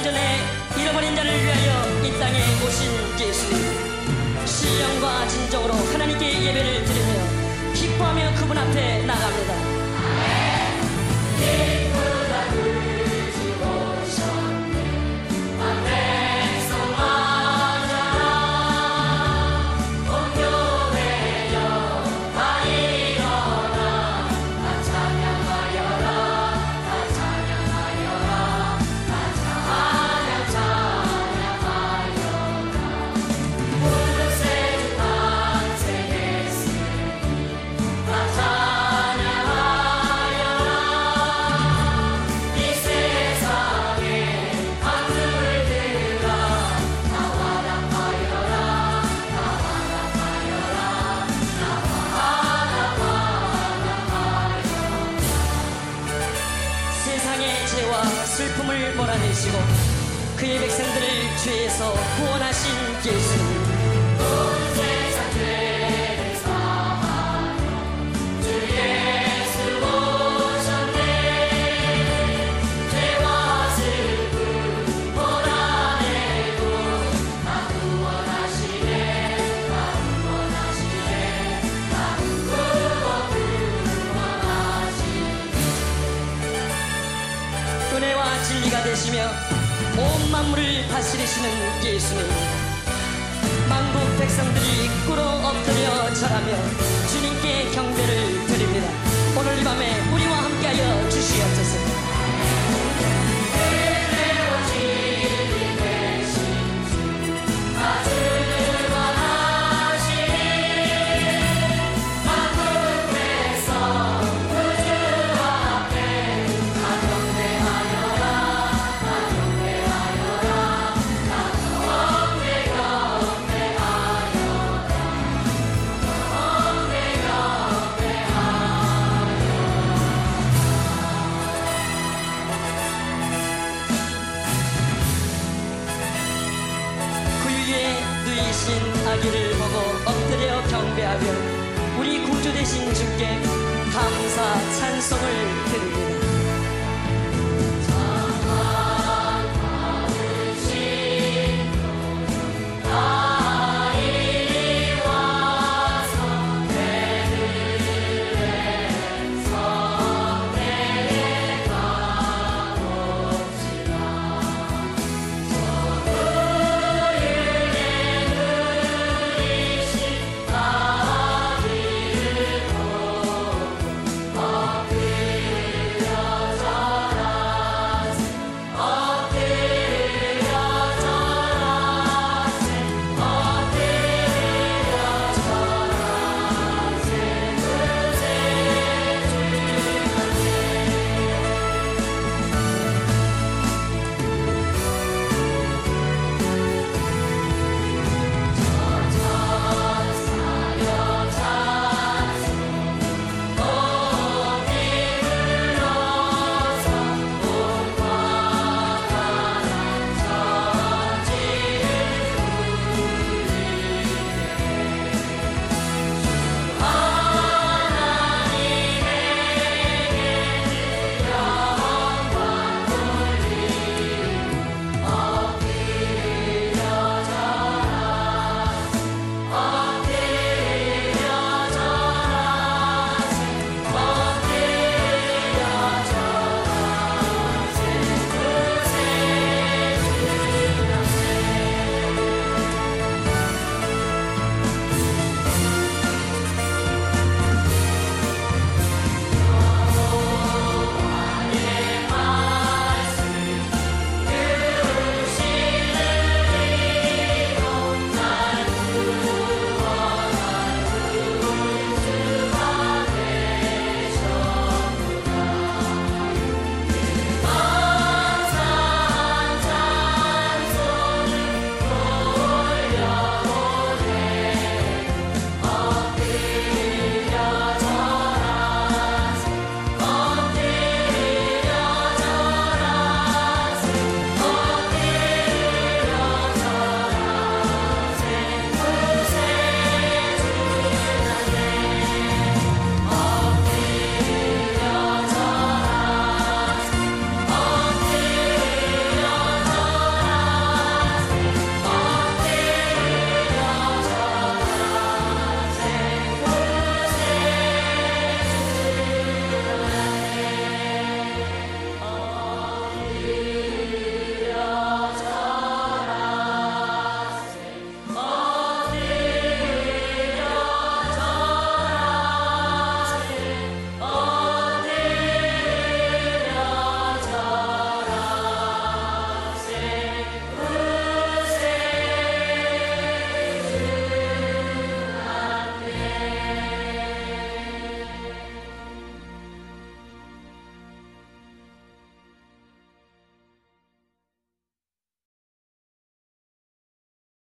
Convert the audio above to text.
2000년 전에 잃어버린 자를 위하여 이 땅에 오신 예수님. 신령과 진정으로 하나님께 예배를 드리며 기뻐하며 그분 앞에 나갑니다. 세상 몰아내시고 그의 백성들을 죄에서 구원하신 예수님 은혜와 되시며 온 만물을 다스리시는 예수님. 만국 백성들이 꿇어 엎드려 절하며 주님께 경 누이신 아기를 보고 엎드려 경배하며 우리 구주 되신 주께 감사 찬송을 드립니다.